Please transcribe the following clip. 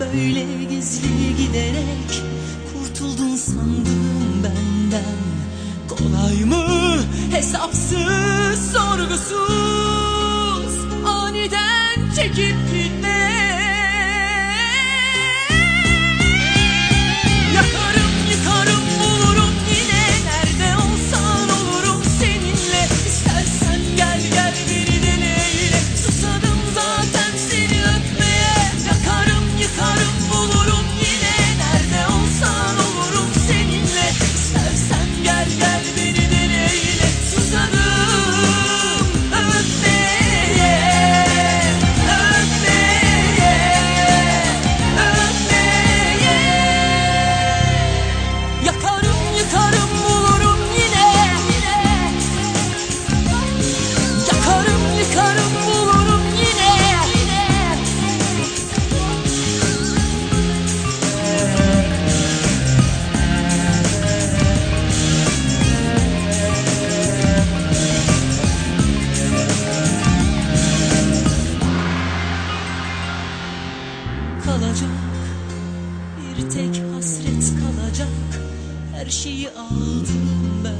Böyle gizli giderek kurtuldun sandım benden. Kolay mı hesapsız sorgusuz aniden çekip Kalacak. Bir tek hasret kalacak. Her şeyi aldım ben